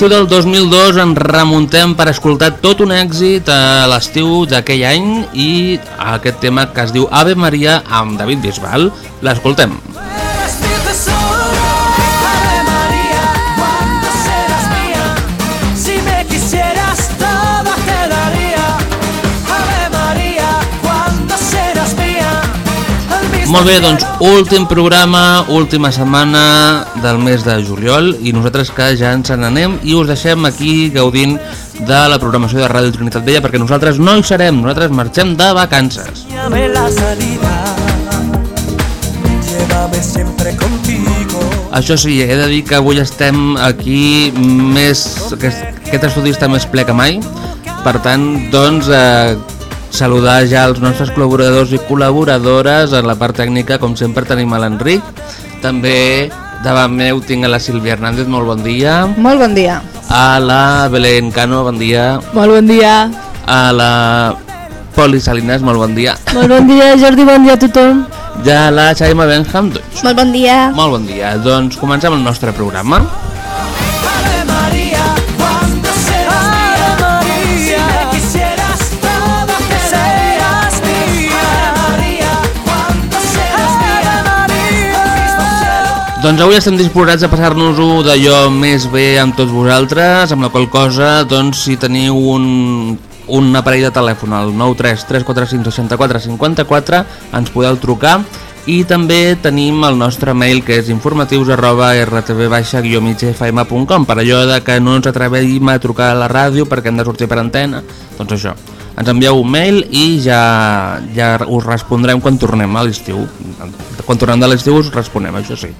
l'estiu del 2002 ens remuntem per escoltar tot un èxit a l'estiu d'aquell any i aquest tema que es diu Ave Maria amb David Bisbal. L'escoltem. Eres Molt bé, doncs últim programa, última setmana del mes de juliol i nosaltres que ja ens n'anem i us deixem aquí gaudint de la programació de Ràdio Trinitat Vella perquè nosaltres no hi serem, nosaltres marxem de vacances. Això sí, he de dir que avui estem aquí més... Aquest, aquest estudi està més ple que mai. Per tant, doncs, eh, saludar ja els nostres col·laboradors i col·laboradores. En la part tècnica, com sempre, tenim a l'Enric. També davant meu tinc a la Sílvia Hernández, molt bon dia. Molt bon dia. A la Belén Cano, bon dia. Molt bon dia. A la Poli Salinas, molt bon dia. Molt bon dia, Jordi, bon dia a tothom. I a la Xaima Benham, doncs, Molt bon dia. molt bon dia. Doncs comencem el nostre programa. Doncs avui estem disposats a passar-nos-ho d'allò més bé amb tots vosaltres, amb la qual cosa, doncs, si teniu un, un aparell de telèfon al 93 345 64 54 ens podeu trucar. I també tenim el nostre mail que és informatius arroba rtv-migfm.com per allò de que no ens atrevim a trucar a la ràdio perquè hem de sortir per antena. Doncs això, ens envieu un mail i ja, ja us respondrem quan tornem a l'estiu quan tornem de l'estiu us responem, això sí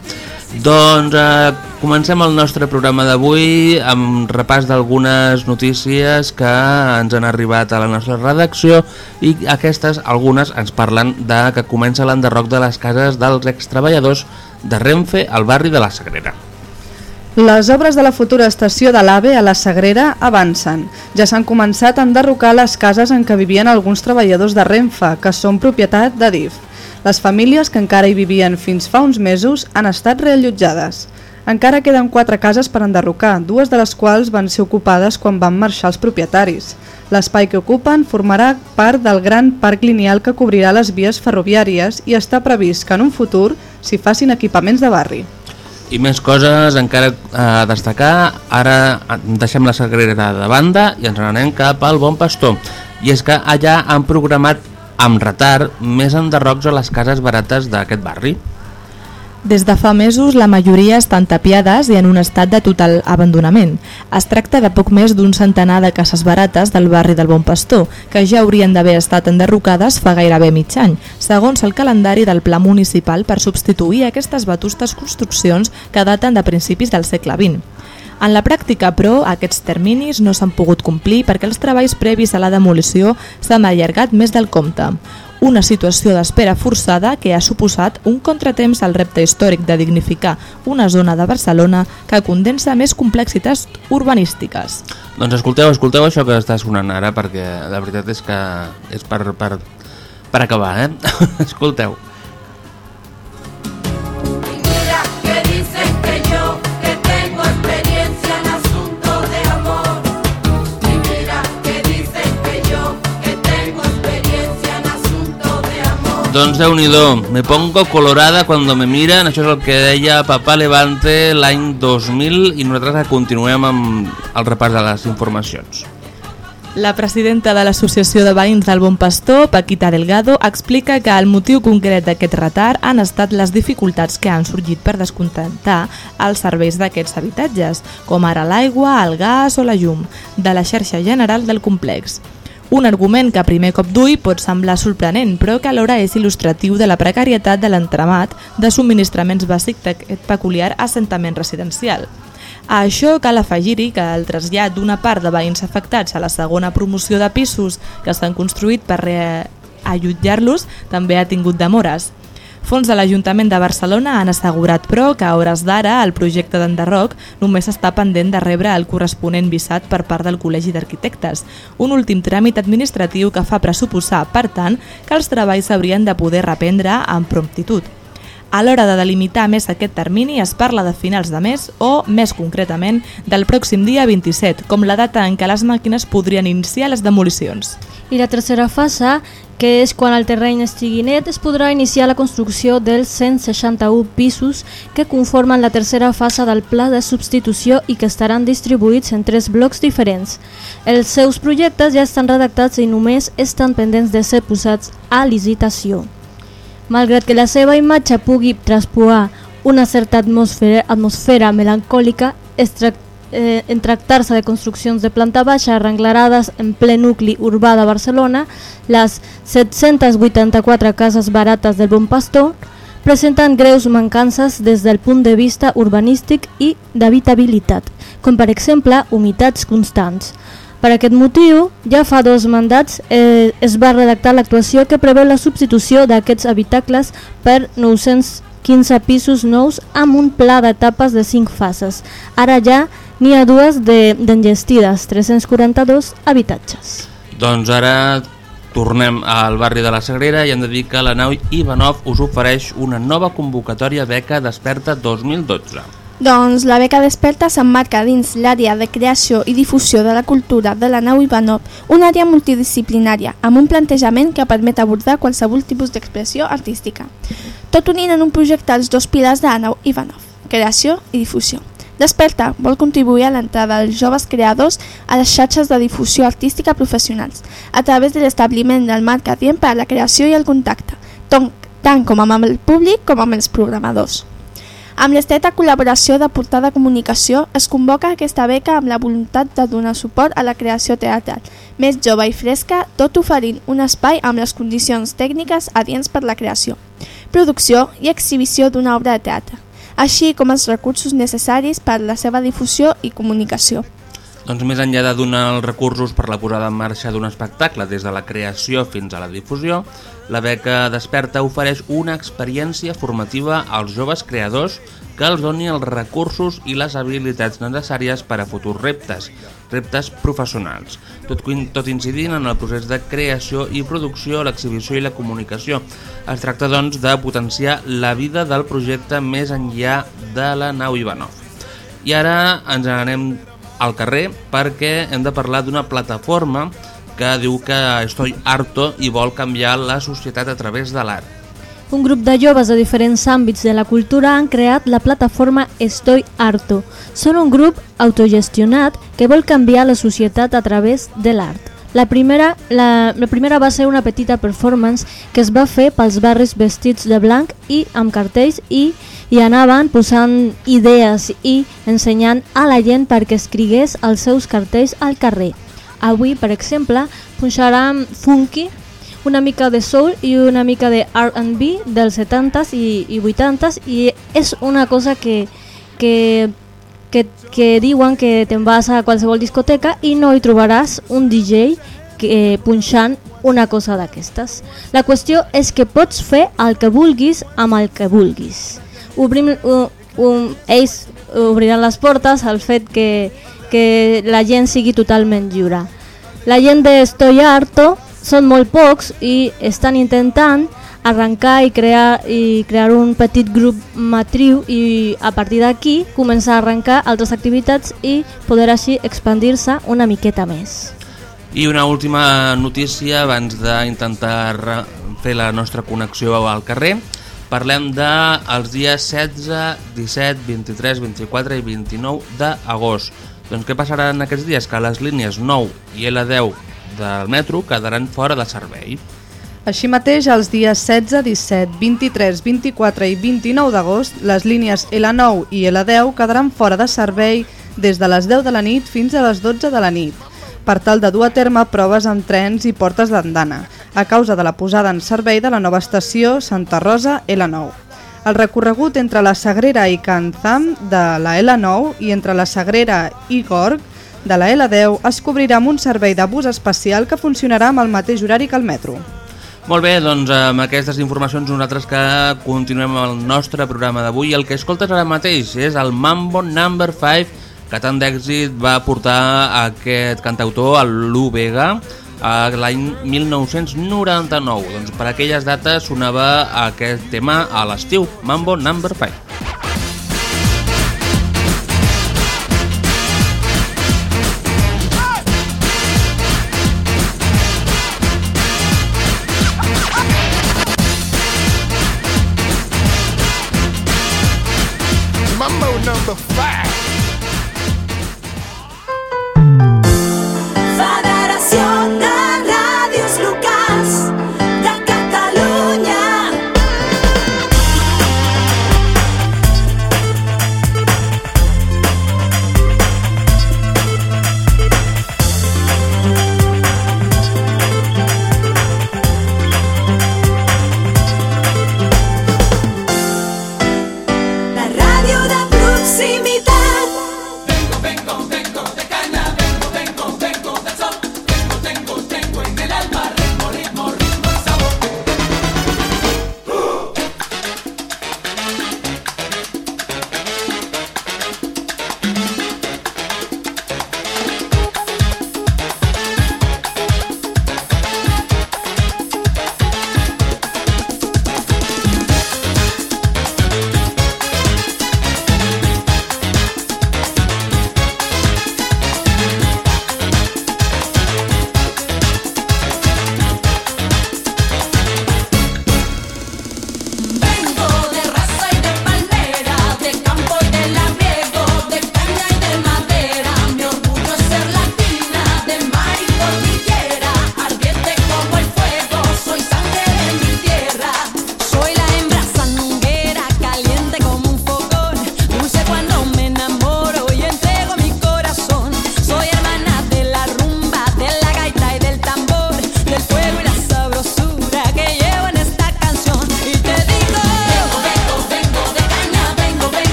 doncs eh, comencem el nostre programa d'avui amb repàs d'algunes notícies que ens han arribat a la nostra redacció i aquestes, algunes, ens parlen de que comença l'enderroc de les cases dels extreballadors de Renfe al barri de la Sagrera. Les obres de la futura estació de l'AVE a la Sagrera avancen. Ja s'han començat a enderrocar les cases en què vivien alguns treballadors de Renfe, que són propietat de DIF. Les famílies que encara hi vivien fins fa uns mesos han estat reallotjades. Encara queden quatre cases per enderrocar, dues de les quals van ser ocupades quan van marxar els propietaris. L'espai que ocupen formarà part del gran parc lineal que cobrirà les vies ferroviàries i està previst que en un futur s'hi facin equipaments de barri. I més coses encara a destacar, ara deixem la Sagrera de banda i ens n'anem cap al Bon Pastor. I és que allà han programat amb retard més enderrocs a les cases barates d'aquest barri. Des de fa mesos, la majoria estan tapiades i en un estat de total abandonament. Es tracta de poc més d'un centenar de cases barates del barri del Bon Pastor, que ja haurien d'haver estat enderrocades fa gairebé mig any, segons el calendari del Pla Municipal per substituir aquestes vetustes construccions que daten de principis del segle XX. En la pràctica, però, aquests terminis no s'han pogut complir perquè els treballs previs a la demolició s'han allargat més del compte. Una situació d'espera forçada que ha suposat un contratemps al repte històric de dignificar una zona de Barcelona que condensa més complexitats urbanístiques. Doncs escolteu, escolteu això que està sonant ara perquè la veritat és que és per, per, per acabar, eh? escolteu. Doncs déu nhi me pongo colorada cuando me miran, això és el que deia Papà Levante l'any 2000 i nosaltres continuem amb el repàs de les informacions. La presidenta de l'Associació de Veïns del Bon Pastor, Paquita Delgado, explica que el motiu concret d'aquest retard han estat les dificultats que han sorgit per descontentar els serveis d'aquests habitatges, com ara l'aigua, el gas o la llum, de la xarxa general del complex. Un argument que a primer cop d'ull pot semblar sorprenent, però que alhora és il·lustratiu de la precarietat de l'entramat de subministraments bàsics d'aquest peculiar assentament residencial. A això cal afegir-hi que el trasllat d'una part de veïns afectats a la segona promoció de pisos que s'han construït per reallotjar-los també ha tingut demores. Fons de l'Ajuntament de Barcelona han assegurat, però, que a hores d'ara el projecte d'enderroc només està pendent de rebre el corresponent visat per part del Col·legi d'Arquitectes, un últim tràmit administratiu que fa pressuposar, per tant, que els treballs s'haurien de poder reprendre amb promptitud. A l'hora de delimitar més aquest termini es parla de finals de mes o, més concretament, del pròxim dia 27, com la data en què les màquines podrien iniciar les demolicions. I la tercera fase, que és quan el terreny estigui net, es podrà iniciar la construcció dels 161 pisos que conformen la tercera fase del pla de substitució i que estaran distribuïts en tres blocs diferents. Els seus projectes ja estan redactats i només estan pendents de ser posats a licitació. Malgrat que la seva imatge pugui traspuar una certa atmosfera, atmosfera melancòlica, es trac, eh, en tractar-se de construccions de planta baixa arrenglarades en ple nucli urbà de Barcelona, les 784 cases barates del Bon Pastor presenten greus mancances des del punt de vista urbanístic i d'habitabilitat, com per exemple humitats constants. Per aquest motiu, ja fa dos mandats eh, es va redactar l'actuació que preveu la substitució d'aquests habitacles per 915 pisos nous amb un pla d'etapes de 5 fases. Ara ja n'hi ha dues d'engestides, de, 342 habitatges. Doncs ara tornem al barri de la Sagrera i hem de dir que la nau Ivanov us ofereix una nova convocatòria beca Desperta 2012. Doncs la beca Desperta s'emmarca dins l'àrea de creació i difusió de la cultura de la nau Ivanov, una àrea multidisciplinària, amb un plantejament que permet abordar qualsevol tipus d'expressió artística. Tot unint en un projecte els dos pilars de la nau Ivanov, creació i difusió. Desperta vol contribuir a l'entrada dels joves creadors a les xarxes de difusió artística professionals, a través de l'establiment del marc adient per a la creació i el contacte, tant com amb el públic com amb els programadors. Amb l'estreta col·laboració de Portada Comunicació es convoca aquesta beca amb la voluntat de donar suport a la creació teatral, més jove i fresca, tot oferint un espai amb les condicions tècniques adients per la creació, producció i exhibició d'una obra de teatre, així com els recursos necessaris per a la seva difusió i comunicació. Doncs més enllà de donar els recursos per la posada en marxa d'un espectacle des de la creació fins a la difusió, la beca Desperta ofereix una experiència formativa als joves creadors que els doni els recursos i les habilitats necessàries per a futurs reptes, reptes professionals, tot, tot incidint en el procés de creació i producció, l'exhibició i la comunicació. Es tracta, doncs, de potenciar la vida del projecte més enllà de la nau Ivanov. I ara ens anem al carrer perquè hem de parlar d'una plataforma que diu que estoy harto i vol canviar la societat a través de l'art. Un grup de joves de diferents àmbits de la cultura han creat la plataforma Estoy Harto. Són un grup autogestionat que vol canviar la societat a través de l'art. La primera, la, la primera va ser una petita performance que es va fer pels barris vestits de blanc i amb cartells i i anaven posant idees i ensenyant a la gent perquè escrigués els seus cartells al carrer. Avui, per exemple, punxaran funky, una mica de soul i una mica de R&B dels 70s i, i 80s i és una cosa que, que, que, que diuen que te'n vas a qualsevol discoteca i no hi trobaràs un DJ que, punxant una cosa d'aquestes. La qüestió és que pots fer el que vulguis amb el que vulguis obrim, uh, um, ells obriran les portes al fet que, que la gent sigui totalment lliure. La gent de Estoy Harto són molt pocs i estan intentant arrencar i crear, i crear un petit grup matriu i a partir d'aquí començar a arrencar altres activitats i poder així expandir-se una miqueta més. I una última notícia abans d'intentar fer la nostra connexió al carrer parlem de dies 16, 17, 23, 24 i 29 d'agost. Doncs què passarà en aquests dies? Que les línies 9 i L10 del metro quedaran fora de servei. Així mateix, els dies 16, 17, 23, 24 i 29 d'agost, les línies L9 i L10 quedaran fora de servei des de les 10 de la nit fins a les 12 de la nit, per tal de dur a terme proves amb trens i portes d'andana, a causa de la posada en servei de la nova estació Santa Rosa L9. El recorregut entre la Sagrera i Can Zam de la L9 i entre la Sagrera i Gorg de la L10 es cobrirà amb un servei de bus especial que funcionarà amb el mateix horari que el metro. Molt bé, doncs amb aquestes informacions nosaltres que continuem amb el nostre programa d'avui. El que escoltes ara mateix és el Mambo Number 5, que tant d'èxit va portar aquest cantautor, el Lu Vega, a l'any 1999. Doncs per aquelles dates sonava aquest tema a l'estiu, Mambo Number 5.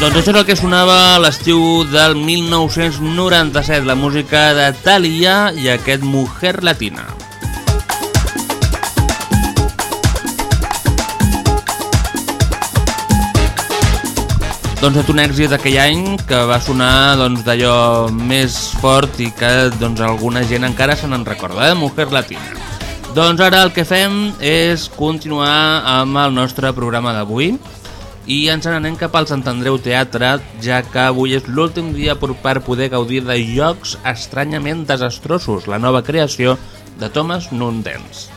Doncs això és el que sonava a l'estiu del 1997, la música de Thalia i aquest Mujer Latina. Doncs és un èxit d'aquell any que va sonar doncs, d'allò més fort i que doncs, alguna gent encara se n'en recorda, eh? Mujer Latina. Doncs ara el que fem és continuar amb el nostre programa d'avui i ens n'anem cap al Sant Andreu Teatre, ja que avui és l'últim dia per, poder gaudir de Jocs estranyament desastrosos, la nova creació de Thomas Nundens.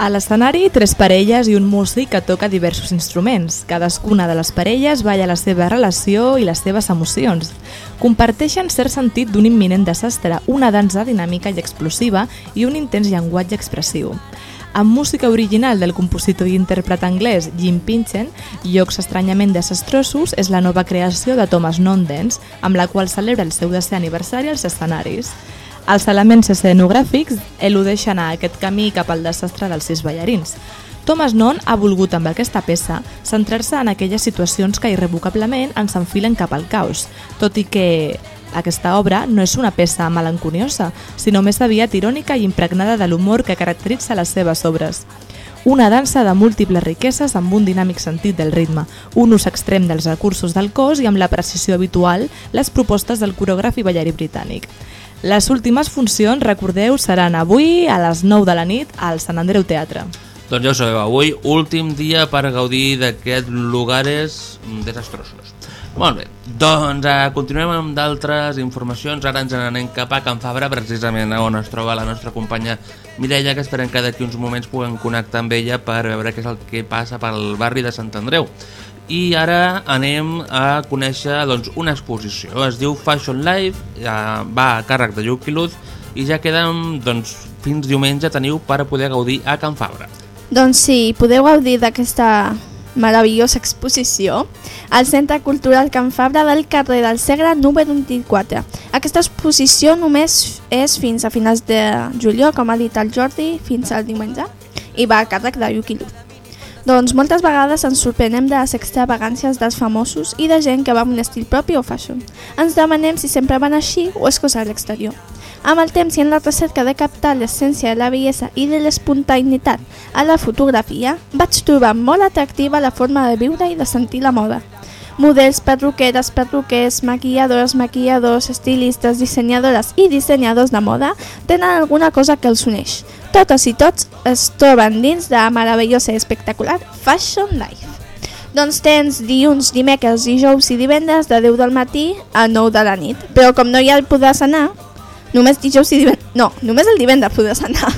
A l'escenari, tres parelles i un músic que toca diversos instruments. Cadascuna de les parelles balla la seva relació i les seves emocions. Comparteixen cert sentit d'un imminent desastre, una dansa dinàmica i explosiva i un intens llenguatge expressiu. Amb música original del compositor i intèrpret anglès Jim Pinchen, Llocs estranyament desastrosos és la nova creació de Thomas Nondens, amb la qual celebra el seu desè aniversari als escenaris. Els elements escenogràfics eludeixen a aquest camí cap al desastre dels sis ballarins. Thomas Non ha volgut amb aquesta peça centrar-se en aquelles situacions que irrevocablement ens enfilen cap al caos, tot i que aquesta obra no és una peça melanconiosa, sinó més aviat irònica i impregnada de l'humor que caracteritza les seves obres. una dansa de múltiples riqueses amb un dinàmic sentit del ritme, un ús extrem dels recursos del cos i amb la precisió habitual les propostes del coreògraf i ballarí britànic. Les últimes funcions, recordeu, seran avui a les 9 de la nit al Sant Andreu Teatre. Doncs ja ho sabeu, avui últim dia per gaudir d'aquests lugares desastrosos. Molt bé, doncs eh, continuem amb d'altres informacions. Ara ens n'anem cap a Can Fabra, precisament on es troba la nostra companya Mireia, que esperem que d'aquí uns moments puguem connectar amb ella per veure què és el que passa pel barri de Sant Andreu. I ara anem a conèixer doncs, una exposició. Es diu Fashion Life, eh, va a càrrec de Lluc i Luz i ja queden doncs, fins diumenge teniu per poder gaudir a Can Fabra. Doncs sí, podeu gaudir d'aquesta meravellosa exposició al Centre Cultural Can Fabra del carrer del Segre número 24. Aquesta exposició només és fins a finals de juliol, com ha dit el Jordi, fins al diumenge, i va a càrrec de Lluc i Luz. Doncs moltes vegades ens sorprenem de les extravagàncies dels famosos i de gent que va amb un estil propi o fashion. Ens demanem si sempre van així o és cosa de l'exterior. Amb el temps i en la recerca de captar l'essència de la bellesa i de l'espontaneïtat a la fotografia, vaig trobar molt atractiva la forma de viure i de sentir la moda. Models, perruqueres, perruquers, maquilladores, maquilladors, estilistes, dissenyadores i dissenyadors de moda tenen alguna cosa que els uneix. Totes i tots es troben dins de la meravellosa i espectacular Fashion Life. Doncs tens dilluns, dimecres, dijous i divendres de 10 del matí a 9 de la nit. Però com no hi ha el podràs anar, només dijous i divendres... No, només el divendres podràs anar.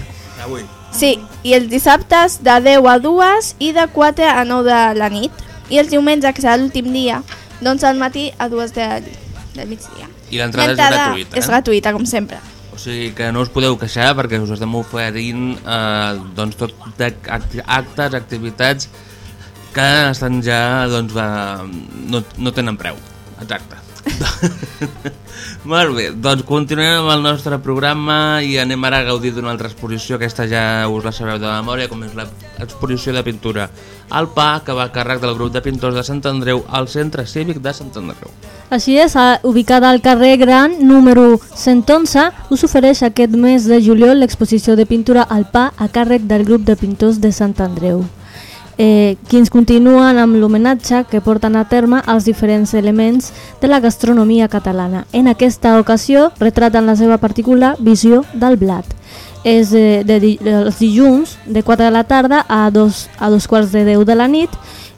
Avui. Sí, i els dissabtes de 10 a 2 i de 4 a 9 de la nit. I els diumenges, que serà l'últim dia, doncs al matí a 2 de, del migdia. I l'entrada és gratuïta, eh? És gratuïta, com sempre. O sigui que no us podeu queixar perquè us estem oferint eh, doncs tot actes, activitats que estan ja doncs, va, no, no tenen preu. Exacte. Molt bé, doncs continuem amb el nostre programa i anem ara a gaudir d'una altra exposició, aquesta ja us la sabeu de memòria, com és l'exposició de pintura. Al Pa, que va a càrrec del grup de pintors de Sant Andreu al Centre Cívic de Sant Andreu. Així és, ubicada al carrer Gran, número 111, us ofereix aquest mes de juliol l'exposició de pintura al pa a càrrec del grup de pintors de Sant Andreu, eh, quins continuen amb l'homenatge que porten a terme als diferents elements de la gastronomia catalana. En aquesta ocasió retraten la seva particular visió del blat. És eh, de, di- els dilluns de 4 de la tarda a dos, a dos quarts de 10 de la nit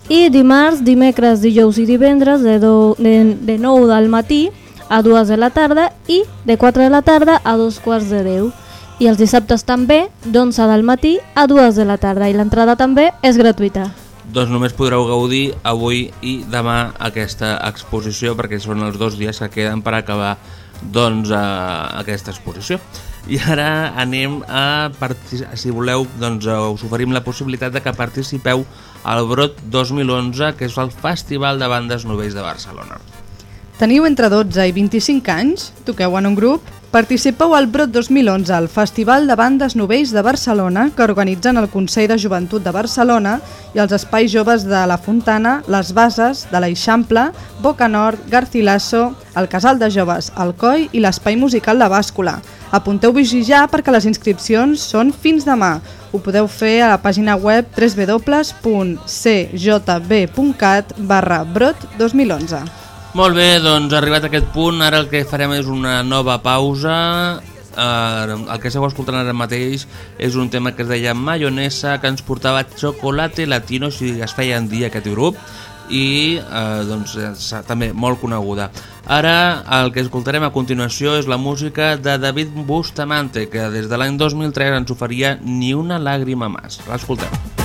i dimarts, dimecres, dijous i divendres de, do, de, de 9 del matí a 2 de la tarda i de 4 de la tarda a dos quarts de 10. I els dissabtes també d'11 del matí a 2 de la tarda i l'entrada també és gratuïta. Doncs només podreu gaudir avui i demà aquesta exposició perquè són els dos dies que queden per acabar doncs, a aquesta exposició. I ara anem a, si voleu, doncs, eh, us oferim la possibilitat de que participeu al Brot 2011, que és el Festival de Bandes Novells de Barcelona. Teniu entre 12 i 25 anys? Toqueu en un grup? Participeu al Brot 2011, al Festival de Bandes Novells de Barcelona, que organitzen el Consell de Joventut de Barcelona i els Espais Joves de la Fontana, Les Bases, de l'Eixample, Boca Nord, Garcilaso, el Casal de Joves, el COI i l'Espai Musical La Bàscula. Apunteu-vos ja perquè les inscripcions són fins demà. Ho podeu fer a la pàgina web www.cjb.cat barra brot 2011. Molt bé, doncs arribat a aquest punt, ara el que farem és una nova pausa. Eh, el que esteu escoltant ara mateix és un tema que es deia Mayonesa, que ens portava Chocolate Latino, si es feia en dia aquest grup, i eh, doncs, també molt coneguda. Ara el que escoltarem a continuació és la música de David Bustamante, que des de l'any 2003 ens oferia Ni una làgrima més. L'escoltem.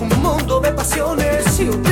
Un mundo de pasiones. Yo te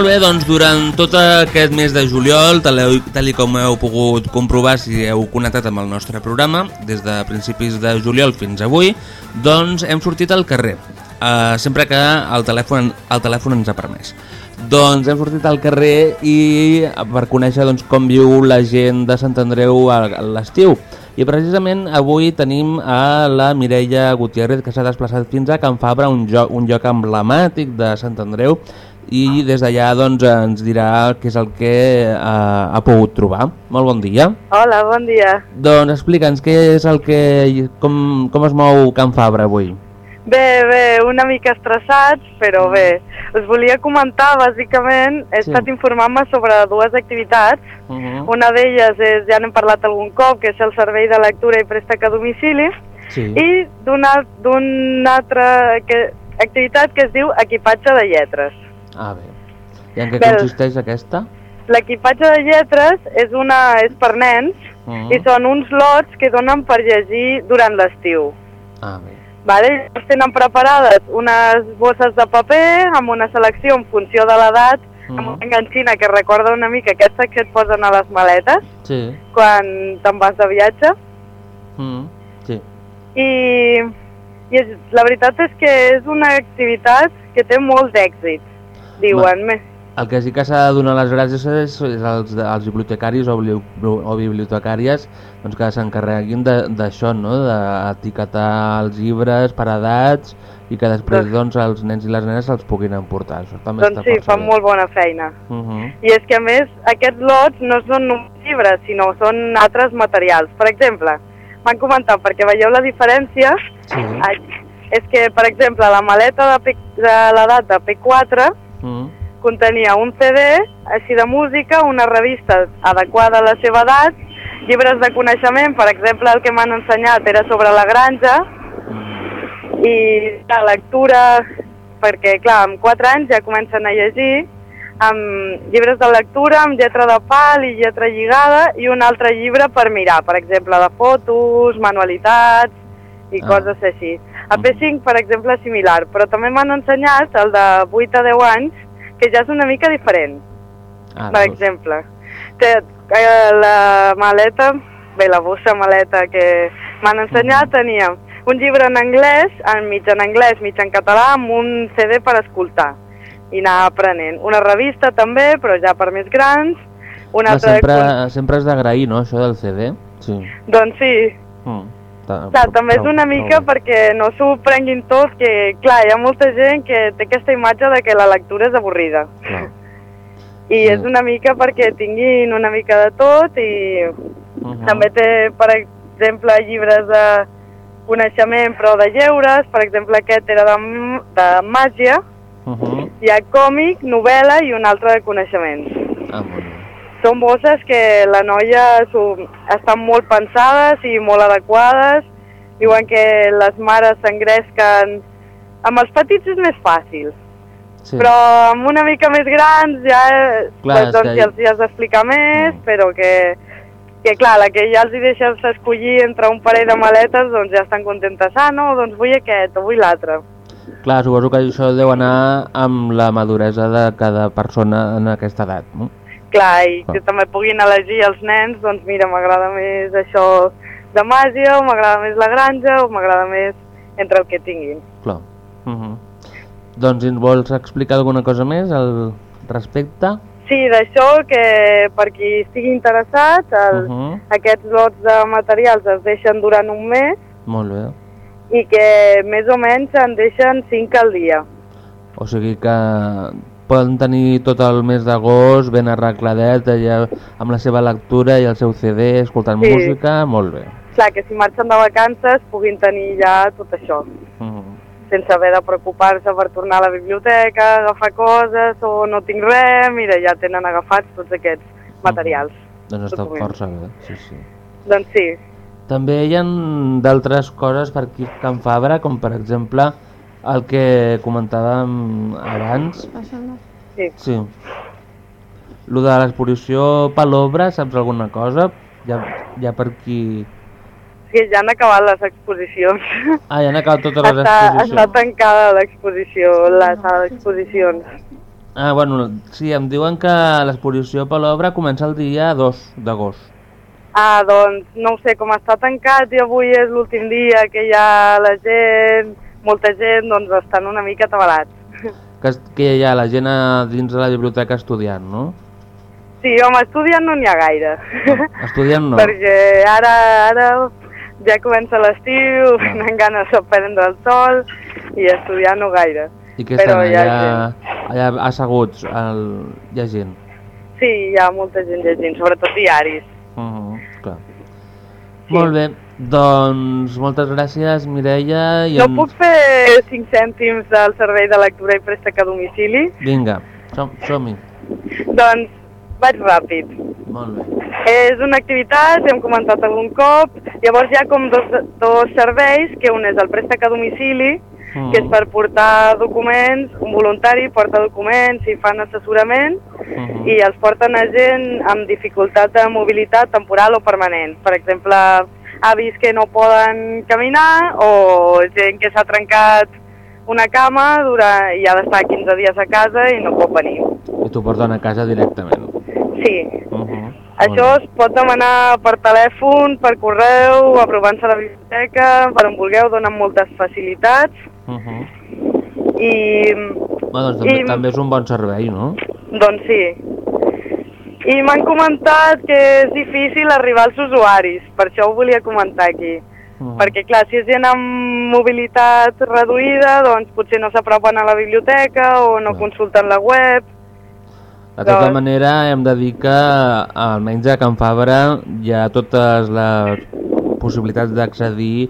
Molt bé, doncs durant tot aquest mes de juliol, tal, tal com heu pogut comprovar si heu connectat amb el nostre programa, des de principis de juliol fins avui, doncs hem sortit al carrer, uh, sempre que el telèfon, el telèfon ens ha permès. Doncs hem sortit al carrer i per conèixer doncs, com viu la gent de Sant Andreu a l'estiu. I precisament avui tenim a la Mireia Gutiérrez que s'ha desplaçat fins a Can Fabra, un, lloc, un lloc emblemàtic de Sant Andreu i des d'allà doncs, ens dirà què és el que eh, ha pogut trobar. Molt bon dia. Hola, bon dia. Doncs explica'ns què és el que, com, com es mou Can Fabra avui. Bé, bé, una mica estressats, però bé. Us volia comentar, bàsicament, he Sí. estat informant-me sobre dues activitats. Uh -huh. Una d'elles és, ja n'hem parlat algun cop, que és el servei de lectura i préstec a domicili, Sí. i d'una altra que, activitat que es diu equipatge de lletres. Ah, bé. I en què Bé. consisteix aquesta? L'equipatge de lletres és, una, és per nens Uh i són uns lots que donen per llegir durant l'estiu. Ah, bé. Vale? Tenen preparades unes bosses de paper amb una selecció en funció de l'edat, amb Mhm. una enganxina que recorda una mica aquesta que et posen a les maletes Sí. quan te'n vas de viatge. Mm. Sí. I, i és, la veritat és que és una activitat que té molt d'èxit, diuen. Me- El que sí que s'ha de donar les gràcies és, és als, als bibliotecaris o, o bibliotecàries doncs, que s'encarreguin de- d'això, no? d'etiquetar els llibres per edats i que després doncs, els nens i les nenes se'ls puguin emportar. Això també Doncs està sí, fan molt bona feina. Uh -huh. I és que a més aquests lots no són només llibres, sinó són altres materials. Per exemple, m'han comentat, perquè veieu la diferència, Sí. És que, per exemple, la maleta de, P, de l'edat de P4 Uh -huh. Contenia un CD, així de música, una revista adequada a la seva edat, llibres de coneixement, per exemple, el que m'han ensenyat era sobre la granja, i la lectura, perquè, clar, amb 4 anys ja comencen a llegir, amb llibres de lectura, amb lletra de pal i lletra lligada, i un altre llibre per mirar, per exemple, de fotos, manualitats i Ah. coses així. A P5, per exemple, similar, però també m'han ensenyat el de 8 a 10 anys, que ja és una mica diferent, Ah, per exemple. Té, eh, la maleta, bé, la bossa maleta que m'han ensenyat tenia un llibre en anglès, en mig en anglès, mig en català, amb un CD per escoltar i anar aprenent. Una revista també, però ja per més grans. Una Clar, altra de sempre, sempre has d'agrair, no, això del CD? Sí. Doncs sí, Mm. Clar, també és una mica bé. perquè no s'ho prenguin tot, que clar, hi ha molta gent que té aquesta imatge de que la lectura és avorrida. Clar. I és una mica perquè tinguin una mica de tot i Mhm. també té, per exemple, llibres de coneixement però de lleures, per exemple aquest era de, de màgia, Mhm. hi ha còmic, novel·la i un altre de coneixements. Ah, bé. Són bosses que la noia estan molt pensades i molt adequades. Diuen que les mares s'engresquen... Amb els petits és més fàcil, Sí. però amb una mica més grans ja, Clar, pues, és doncs, que ja els hi has d'explicar més, Mm. però que, que clar, la que ja els hi deixes escollir entre un parell de maletes, doncs ja estan contentes. Ah, no, doncs vull aquest o vull l'altre. Clar, suposo que això deu anar amb la maduresa de cada persona en aquesta edat, no? Clar, i Ah. que també puguin elegir els nens, doncs mira, m'agrada més això de màgia, o m'agrada més la granja, o m'agrada més entre el que tinguin. Clar. Uh -huh. Doncs ens vols explicar alguna cosa més al respecte? Sí, d'això que per qui estigui interessat, el, Uh -huh. aquests lots de materials es deixen durant un mes Molt bé. i que més o menys en deixen 5 al dia. O sigui que poden tenir tot el mes d'agost ben arregladet allà amb la seva lectura i el seu CD, escoltant Sí. música, molt bé. Clar, que si marxen de vacances puguin tenir ja tot això, Uh -huh. sense haver de preocupar-se per tornar a la biblioteca, agafar coses o no tinc res, mira, ja tenen agafats tots aquests materials. Doncs està força bé, sí, sí. Doncs sí, També hi ha d'altres coses per aquí a Can Fabra, com per exemple el que comentàvem abans. sí. Sí. Lo de l'exposició Palobra, saps alguna cosa? Ja, ja per aquí... Sí, ja han acabat les exposicions. Ah, ja han acabat totes les està, està exposicions. tancada l'exposició, la sala d'exposicions. Ah, bueno, sí, em diuen que l'exposició per l'obra comença el dia 2 d'agost. Ah, doncs no ho sé, com està tancat i avui és l'últim dia que hi ha la gent, molta gent, doncs estan una mica atabalats. Que, que hi ha la gent a dins de la biblioteca estudiant, no? Sí, home, estudiant no n'hi ha gaire. Estudiant no. Perquè ara, ara ja comença l'estiu, Ah. tenen ganes de prendre el sol i estudiar no gaire. I Però estan allà, allà asseguts? El... Hi ha gent. Sí, hi ha molta gent llegint, sobretot diaris. Uh -huh, clar. Molt bé, doncs moltes gràcies Mireia. I No ens- puc fer 5 cèntims del servei de lectura i préstec a domicili? Vinga, som- som-hi. Doncs vaig ràpid. Molt bé. És una activitat, hem comentat algun cop, llavors hi ha com dos, dos serveis, que un és el préstec a domicili, Mm. que és per portar documents, un voluntari porta documents i fan assessorament, Mhm. i els porten a gent amb dificultat de mobilitat temporal o permanent. Per exemple, avis que no poden caminar o gent que s'ha trencat una cama durant, i ha d'estar 15 dies a casa i no pot venir. I t'ho porten a casa directament. Sí, Uh -huh. això es pot demanar per telèfon, per correu, aprovant-se a la biblioteca, per on vulgueu, donen moltes facilitats Uh -huh. i Bueno, doncs també, I- també és un bon servei, no? doncs sí. I m'han comentat que és difícil arribar als usuaris, per això ho volia comentar aquí. Uh Perquè clar, si és gent amb mobilitat reduïda, doncs potser no s'apropen a la biblioteca o no Clar. consulten la web. De tota Doncs- manera, hem de dir que almenys a Can Fabra hi ha totes les possibilitats d'accedir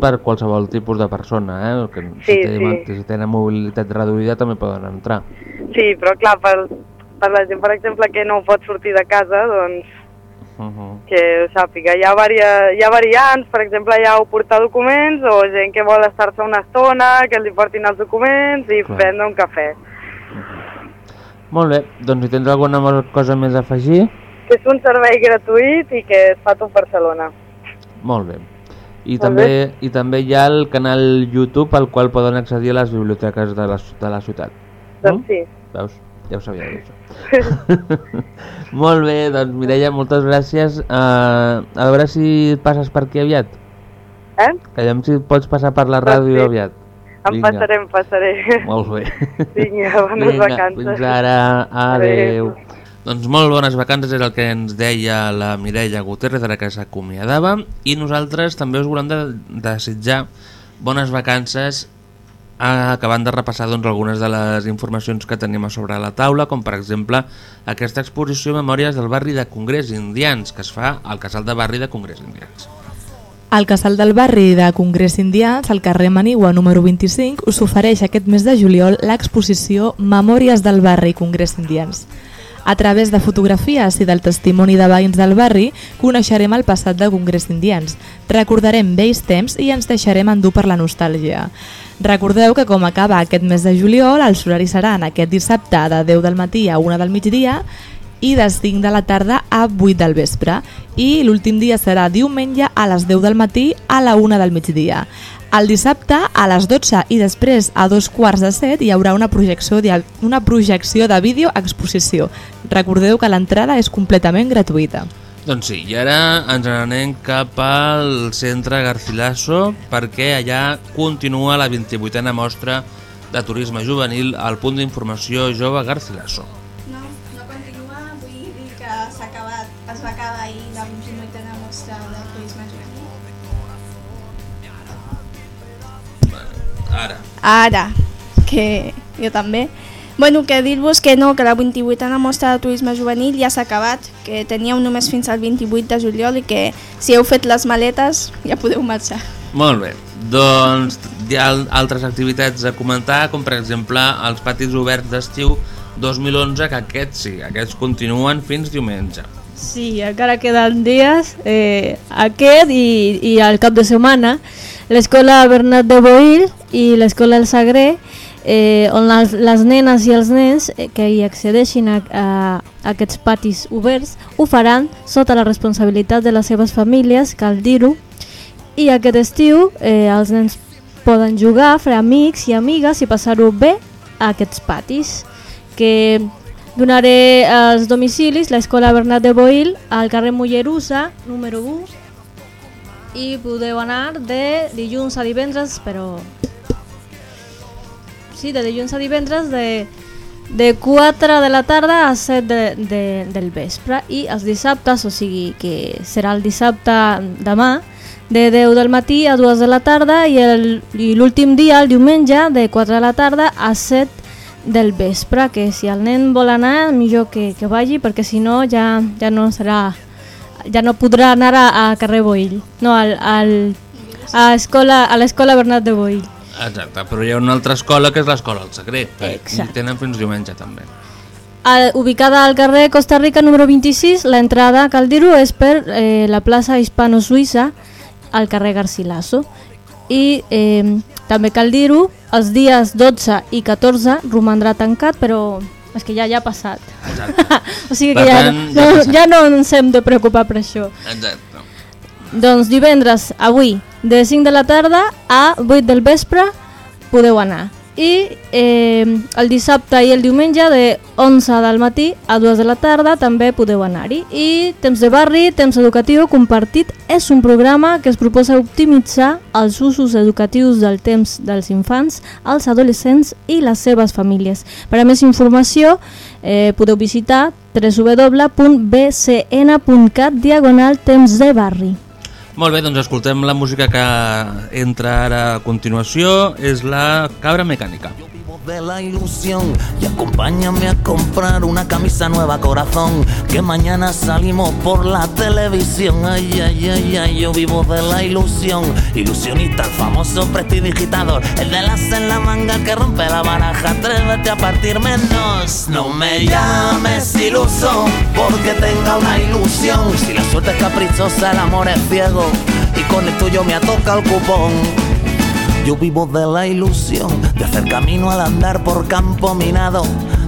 per qualsevol tipus de persona, eh? Que Sí, si, tenen, sí. si tenen mobilitat reduïda també poden entrar. Sí, però clar, per, per la gent, per exemple, que no pot sortir de casa, doncs Uh -huh. que ho sàpiga. Hi ha, varia, hi ha variants, per exemple, hi ha o portar documents o gent que vol estar-se una estona, que li portin els documents i Clar. prendre un cafè. Molt bé, doncs si tens alguna cosa més a afegir, Que és un servei gratuït i que es fa a tot Barcelona. molt bé. I Molt també, bé. I també hi ha el canal YouTube al qual poden accedir a les biblioteques de la, de la ciutat. Doncs sí. Veus? Ja ho sabia això. Molt bé, doncs Mireia, moltes gràcies. Uh, a veure si passes per aquí aviat. Eh? Que si pots passar per la Doncs ràdio sí. aviat. Em passaré, em passaré. Molt bé. Vinga, bones vacances. Fins ara. Adéu. Adéu. Doncs molt bones vacances és el que ens deia la Mireia Gutiérrez, ara que s'acomiadava, i nosaltres també us volem de, desitjar bones vacances acabant de repassar doncs, algunes de les informacions que tenim a sobre la taula, com per exemple aquesta exposició Memòries del barri de Congrés Indians, que es fa al casal de barri de Congrés Indians. El casal del barri de Congrés Indians, al carrer Manigua número 25, us ofereix aquest mes de juliol l'exposició Memòries del barri Congrés Indians. A través de fotografies i del testimoni de veïns del barri, coneixerem el passat de Congrés Indians, recordarem vells temps i ens deixarem endur per la nostàlgia. Recordeu que com acaba aquest mes de juliol, els horaris seran aquest dissabte de 10 del matí a 1 del migdia i de 5 de la tarda a 8 del vespre i l'últim dia serà diumenge a les 10 del matí a la 1 del migdia. El dissabte a les 12 i després a dos quarts de set hi haurà una projecció de, una projecció de vídeo exposició. Recordeu que l'entrada és completament gratuïta. Doncs sí, i ara ens n'anem cap al centre Garcilaso perquè allà continua la 28a mostra de turisme juvenil al punt d'informació jove Garcilaso. No, no continua, vull dir que s'ha acabat, es va acabar ahir la 28a mostra de turisme juvenil. Ara. Ara, que jo també. Bueno, que dir-vos que no, que la 28a mostra de turisme juvenil ja s'ha acabat, que teníeu només fins al 28 de juliol i que si heu fet les maletes ja podeu marxar. Molt bé, doncs hi ha al- altres activitats a comentar, com per exemple els patis oberts d'estiu 2011, que aquests sí, aquests continuen fins diumenge. Sí, encara queden dies, eh, aquest i, i el cap de setmana, l'escola Bernat de Boil i l'escola El Sagré, eh, on les, les nenes i els nens eh, que hi accedeixin a, a, aquests patis oberts ho faran sota la responsabilitat de les seves famílies, cal dir-ho, i aquest estiu eh, els nens poden jugar, fer amics i amigues i passar-ho bé a aquests patis. que donaré els domicilis, l'escola Bernat de Boil, al carrer Mollerussa, número 1, i podeu anar de dilluns a divendres, però... Sí, de dilluns a divendres de, de 4 de la tarda a 7 de, de, del vespre i els dissabtes, o sigui que serà el dissabte demà, de 10 del matí a 2 de la tarda i l'últim dia, el diumenge, de 4 de la tarda a 7 del vespre, que si el nen vol anar, millor que, que vagi, perquè si no ja, ja no serà ja no podrà anar a, a carrer Boill, no, al, al, a l'escola Bernat de Boill. Exacte, però hi ha una altra escola que és l'escola del Secret. que Exacte. hi tenen fins diumenge també. A, ubicada al carrer Costa Rica número 26, la entrada, cal dir-ho, és per eh, la plaça Hispano-Suïssa al carrer Garcilaso. I eh, també cal dir-ho, els dies 12 i 14 romandrà tancat, però és que ja ja ha passat. Exacte. o sigui Per que ja, tant, no, ja ha passat. ja no ens hem de preocupar per això. Exacte. Doncs divendres, avui, de 5 de la tarda a 8 del vespre, podeu anar. I eh, el dissabte i el diumenge de 11 del matí a 2 de la tarda també podeu anar-hi. I Temps de Barri, Temps Educatiu Compartit és un programa que es proposa optimitzar els usos educatius del temps dels infants, els adolescents i les seves famílies. Per a més informació eh, podeu visitar www.bcn.cat diagonal Temps de Barri. Molt bé, doncs escoltem la música que entra a continuació, és la cabra mecànica. de la ilusión y acompáñame a comprar una camisa nueva corazón que mañana salimos por la televisión. Ay ay ay ay yo vivo de la ilusión ilusionista el famoso prestidigitador el de las en la manga que rompe la baraja. Atrévete a partir menos no me llames iluso porque tenga una ilusión. Si la suerte es caprichosa el amor es ciego y con el tuyo me atoca el cupón yo vivo de la ilusión de hacer camino al andar por campo minado,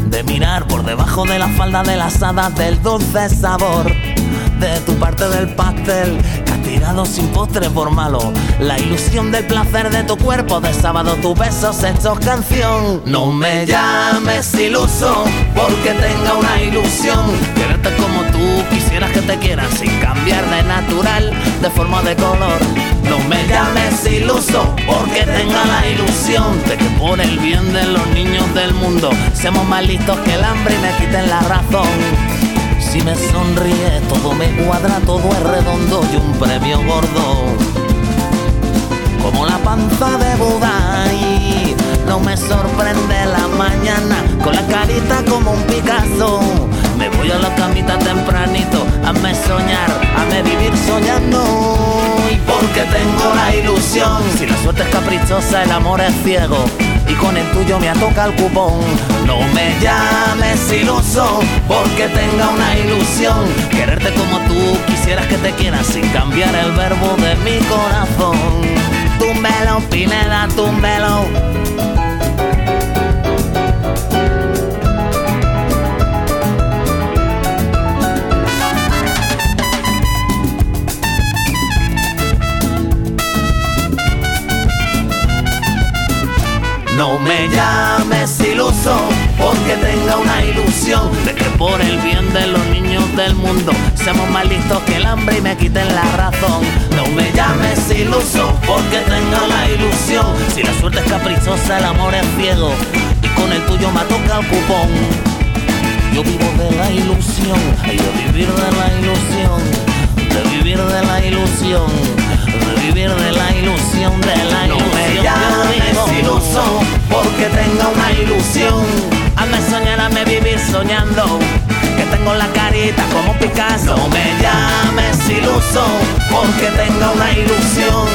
de mirar por debajo de la falda de las hadas del dulce sabor de tu parte del pastel, castigado sin postre por malo. La ilusión del placer de tu cuerpo de sábado, tus besos hechos canción. No me llames iluso porque tenga una ilusión. Quisieras que te quieran sin cambiar de natural, de forma de color. No me llames iluso porque tenga la ilusión de que por el bien de los niños del mundo seamos más listos que el hambre y me quiten la razón. Si me sonríe todo me cuadra, todo es redondo y un premio gordo. Como la panza de Buda y no me sorprende la mañana con la carita como un Picasso. Me voy a la camita tempranito, hazme soñar, hazme vivir soñando. Y porque tengo la ilusión, si la suerte es caprichosa, el amor es ciego. Y con el tuyo me atoca el cupón. No me llames iluso, porque tenga una ilusión. Quererte como tú quisieras que te quieras sin cambiar el verbo de mi corazón. Túmbelo, Pineda, túmbelo. No me llames iluso porque tenga una ilusión de que por el bien de los niños del mundo seamos más listos que el hambre y me quiten la razón. No me llames iluso porque tenga la ilusión. Si la suerte es caprichosa, el amor es ciego y con el tuyo me toca el cupón. Yo vivo de la ilusión, ay, de vivir de la ilusión, de vivir de la ilusión, vivir de la ilusión, de la ilusión. No me llames iluso, porque tenga una ilusión. Hazme soñar, hazme vivir soñando, que tengo la carita como Picasso. No me llames iluso, porque tenga una ilusión.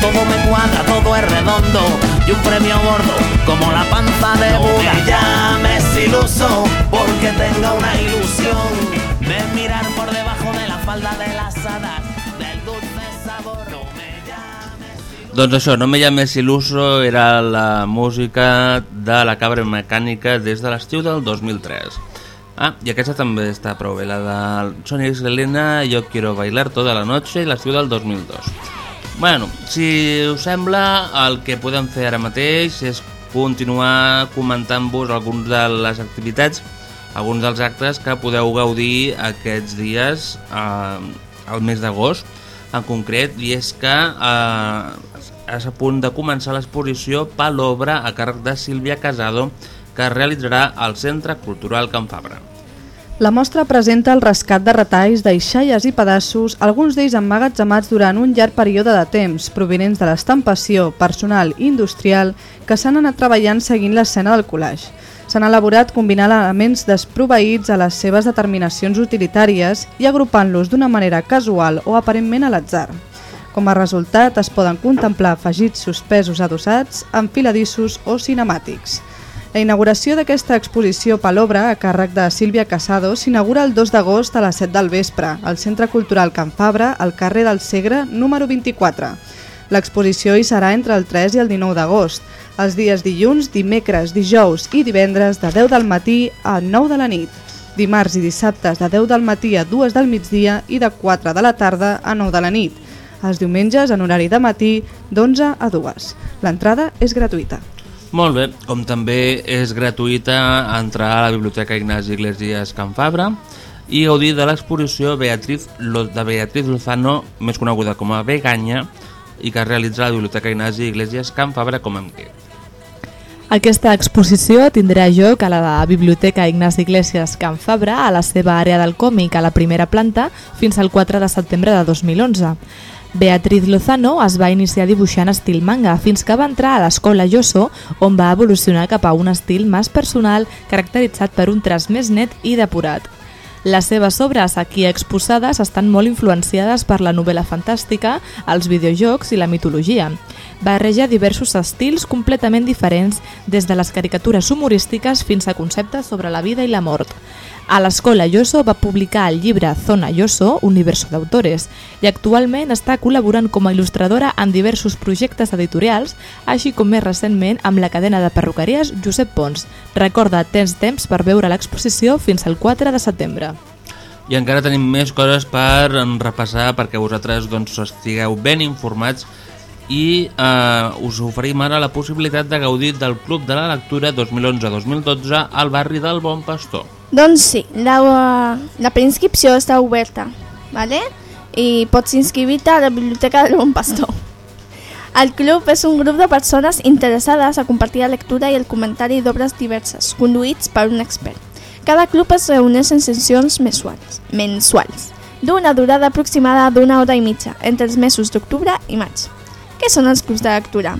Todo me cuadra, todo es redondo y un premio gordo como la panza de Buda. No me llames iluso porque tenga una ilusión de mirar por debajo de la falda de las Doncs això, No me llames iluso era la música de la cabra mecànica des de l'estiu del 2003. Ah, i aquesta també està prou bé, la de Sonia Selena, Yo quiero bailar toda la noche, l'estiu del 2002. Bueno, si us sembla, el que podem fer ara mateix és continuar comentant-vos alguns de les activitats, alguns dels actes que podeu gaudir aquests dies eh, al mes d'agost en concret, i és que eh, és a punt de començar l'exposició Palobra a càrrec de Sílvia Casado que es realitzarà al Centre Cultural Can Fabra. La mostra presenta el rescat de retalls, d'aixalles i pedaços, alguns d'ells emmagatzemats durant un llarg període de temps, provinents de l'estampació personal i industrial que s'han anat treballant seguint l'escena del collage. S'han elaborat combinant elements desproveïts a les seves determinacions utilitàries i agrupant-los d'una manera casual o aparentment a l'atzar. Com a resultat, es poden contemplar afegits suspesos adossats, enfiladissos o cinemàtics. La inauguració d'aquesta exposició Palobra, a càrrec de Sílvia Casado, s'inaugura el 2 d'agost a les 7 del vespre, al Centre Cultural Can Fabra, al carrer del Segre, número 24. L'exposició hi serà entre el 3 i el 19 d'agost, els dies dilluns, dimecres, dijous i divendres de 10 del matí a 9 de la nit, dimarts i dissabtes de 10 del matí a 2 del migdia i de 4 de la tarda a 9 de la nit, els diumenges en horari de matí d'11 a 2. L'entrada és gratuïta. Molt bé, com també és gratuïta entrar a la Biblioteca Ignasi Iglesias Can Fabra i gaudir de l'exposició Beatriz, Lo- de Beatriz Lozano, més coneguda com a Beganya, i que es realitza a la Biblioteca Ignasi Iglesias Can Fabra com en què. Aquesta exposició tindrà lloc a la Biblioteca Ignasi Iglesias Can Fabra a la seva àrea del còmic a la primera planta fins al 4 de setembre de 2011. Beatriz Lozano es va iniciar dibuixant estil manga fins que va entrar a l'escola Yoso on va evolucionar cap a un estil més personal caracteritzat per un traç més net i depurat. Les seves obres aquí exposades estan molt influenciades per la novel·la fantàstica, els videojocs i la mitologia. Barreja diversos estils completament diferents, des de les caricatures humorístiques fins a conceptes sobre la vida i la mort. A l'escola Yoso va publicar el llibre Zona Yoso, Universo d'autores, i actualment està col·laborant com a il·lustradora en diversos projectes editorials, així com més recentment amb la cadena de perruqueries Josep Pons. Recorda, tens temps per veure l'exposició fins al 4 de setembre. I encara tenim més coses per repassar perquè vosaltres doncs, estigueu ben informats i eh, us oferim ara la possibilitat de gaudir del Club de la Lectura 2011-2012 al barri del Bon Pastor. Doncs sí, la, la preinscripció està oberta, ¿vale? i pots inscriure-te a la Biblioteca del Bon Pastor. El club és un grup de persones interessades a compartir la lectura i el comentari d'obres diverses, conduïts per un expert. Cada club es reuneix en sessions mensuals, mensuals d'una durada aproximada d'una hora i mitja, entre els mesos d'octubre i maig. Què són els clubs de lectura?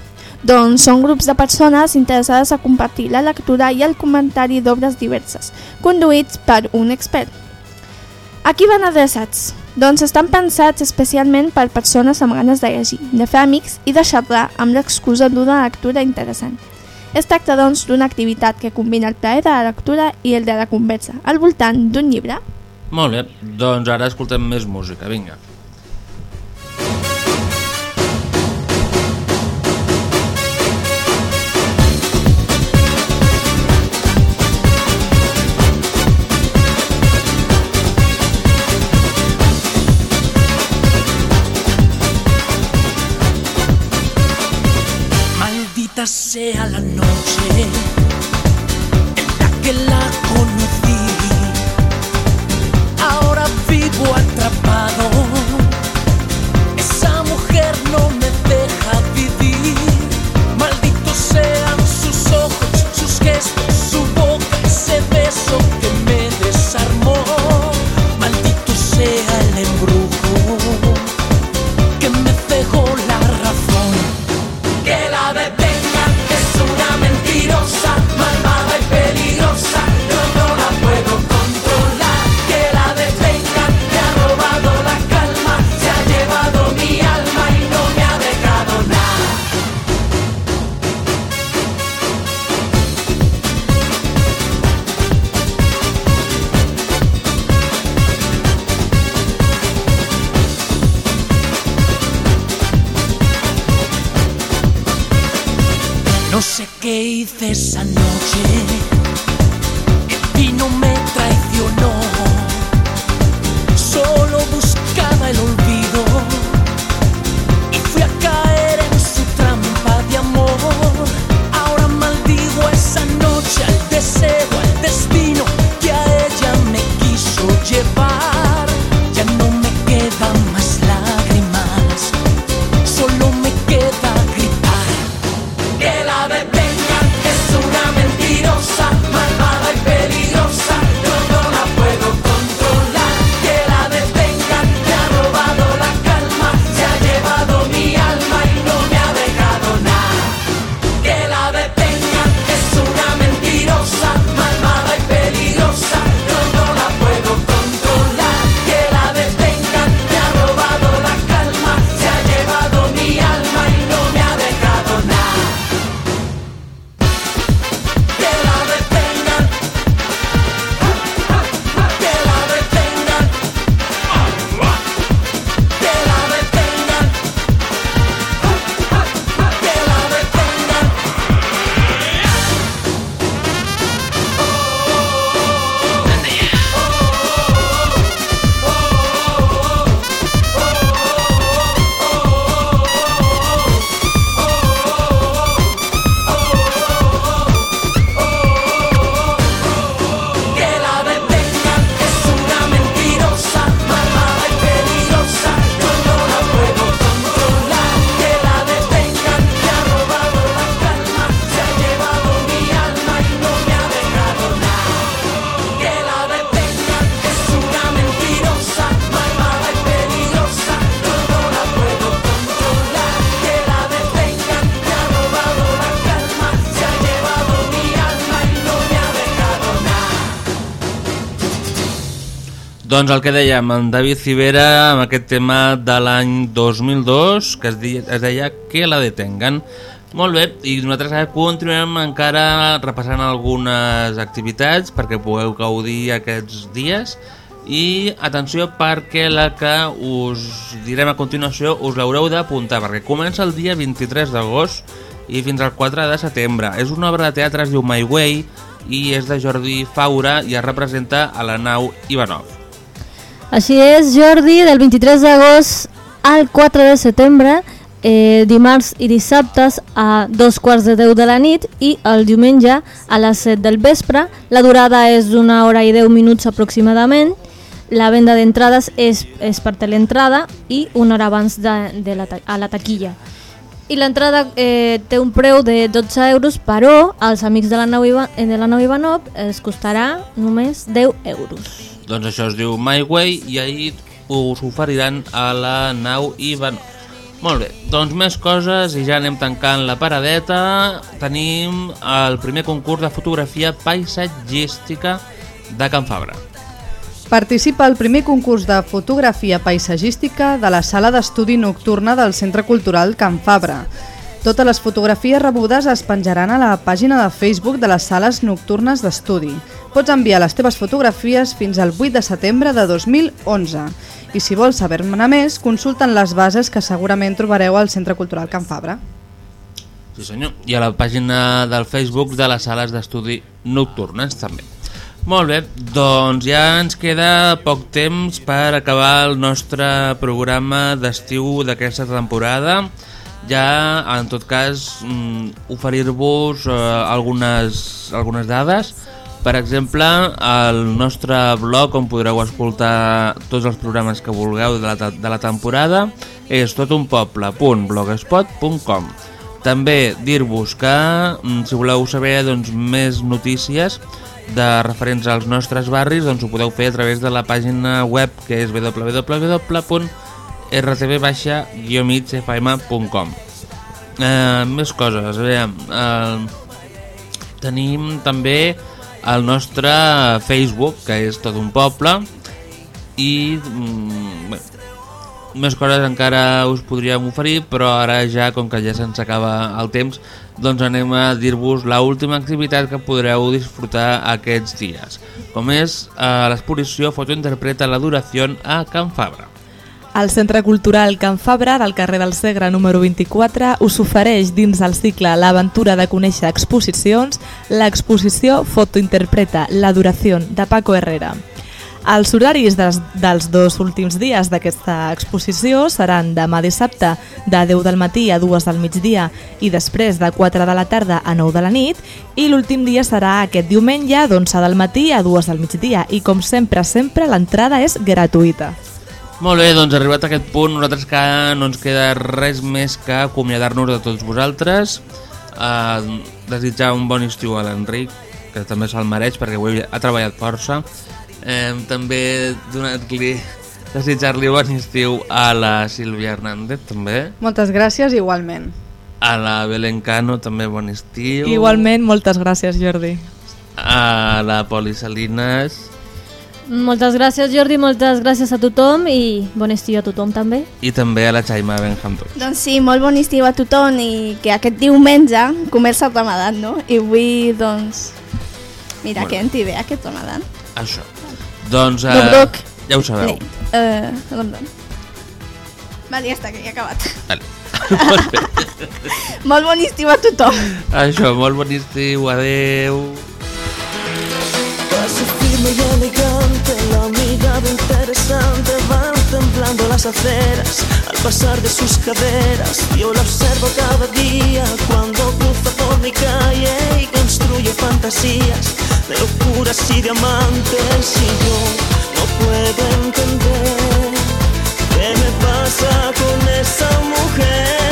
Doncs són grups de persones interessades a compartir la lectura i el comentari d'obres diverses, conduïts per un expert. A qui van adreçats? Doncs estan pensats especialment per persones amb ganes de llegir, de fer amics i de xerrar amb l'excusa d'una lectura interessant. Es tracta, doncs, d'una activitat que combina el plaer de la lectura i el de la conversa, al voltant d'un llibre. Molt bé, doncs ara escoltem més música, vinga. Sea la noche Doncs el que dèiem, en David Civera, amb aquest tema de l'any 2002, que es, di, es deia Que la detengan. Molt bé, i nosaltres continuem encara repassant algunes activitats perquè pugueu gaudir aquests dies i atenció perquè la que us direm a continuació us l'haureu d'apuntar perquè comença el dia 23 d'agost i fins al 4 de setembre. És una obra de teatre, es diu My Way i és de Jordi Faura i es representa a la nau Ivanov. Així és, Jordi, del 23 d'agost al 4 de setembre, eh, dimarts i dissabtes a dos quarts de deu de la nit i el diumenge a les 7 del vespre. La durada és d'una hora i 10 minuts aproximadament. La venda d'entrades és, és per teleentrada i una hora abans de, de la, a la taquilla. I l'entrada eh, té un preu de 12 euros, però als amics de la nau, Iva, eh, de la nau Ivanov es costarà només 10 euros. Doncs això es diu My Way i ahir us oferiran a la nau Ivanov. Molt bé, doncs més coses i ja anem tancant la paradeta. Tenim el primer concurs de fotografia paisatgística de Can Fabra. Participa al primer concurs de fotografia paisatgística de la sala d'estudi nocturna del Centre Cultural Can Fabra. Totes les fotografies rebudes es penjaran a la pàgina de Facebook de les sales nocturnes d'estudi. Pots enviar les teves fotografies fins al 8 de setembre de 2011. I si vols saber-ne més, consulten les bases que segurament trobareu al Centre Cultural Can Fabra. Sí senyor, i a la pàgina del Facebook de les sales d'estudi nocturnes també. Molt bé, doncs ja ens queda poc temps per acabar el nostre programa d'estiu d'aquesta temporada. Ja, en tot cas, mm, oferir-vos eh, algunes, algunes dades. Per exemple, al nostre blog, on podreu escoltar tots els programes que vulgueu de la, de la temporada, és totunpoble.blogspot.com També dir-vos que, mm, si voleu saber doncs, més notícies de referents als nostres barris, doncs ho podeu fer a través de la pàgina web que és www.rtv-migfm.com eh, Més coses, a veure, eh, tenim també el nostre Facebook, que és tot un poble, i mm, bé, més coses encara us podríem oferir, però ara ja, com que ja se'ns acaba el temps, doncs anem a dir-vos la última activitat que podreu disfrutar aquests dies, com és eh, l'exposició Fotointerpreta la duració a Can Fabra. El Centre Cultural Can Fabra del carrer del Segre número 24 us ofereix dins el cicle L'aventura de conèixer exposicions l'exposició Fotointerpreta la duració de Paco Herrera. Els horaris dels, dels dos últims dies d'aquesta exposició seran demà dissabte de 10 del matí a 2 del migdia i després de 4 de la tarda a 9 de la nit i l'últim dia serà aquest diumenge d'11 del matí a 2 del migdia i com sempre, sempre l'entrada és gratuïta. Molt bé, doncs arribat a aquest punt, nosaltres que no ens queda res més que acomiadar-nos de tots vosaltres, eh, desitjar un bon estiu a l'Enric, que també se'l mereix perquè avui ha treballat força, eh, també donar-li desitjar-li bon estiu a la Sílvia Hernández, també, Moltes gràcies igualment. a la Belén Cano, també bon estiu, Igualment, moltes gràcies Jordi. a la Poli Salinas Moltes gràcies, Jordi, moltes gràcies a tothom i bon estiu a tothom també. i també a la Xaima Benjamto. Doncs sí, molt bon estiu a tothom i que aquest diumenge comença el ramadan, no? I avui, doncs... Mira, Bueno. que enti bé aquest ramadan. Això. Doncs... Eh, Dobroc. Ja ho sabeu. Sí. Eh, London. Vale, ja està, que ja he acabat. Vale. molt bé. molt bon estiu a tothom. Això, molt bon estiu, adeu. Paso elegante, la mirada interesante van temblando las aceras al pasar de sus caderas. Yo la observo cada día cuando cruza por mi calle y construye fantasías de locuras y diamantes y yo no puedo entender qué me pasa con esa mujer.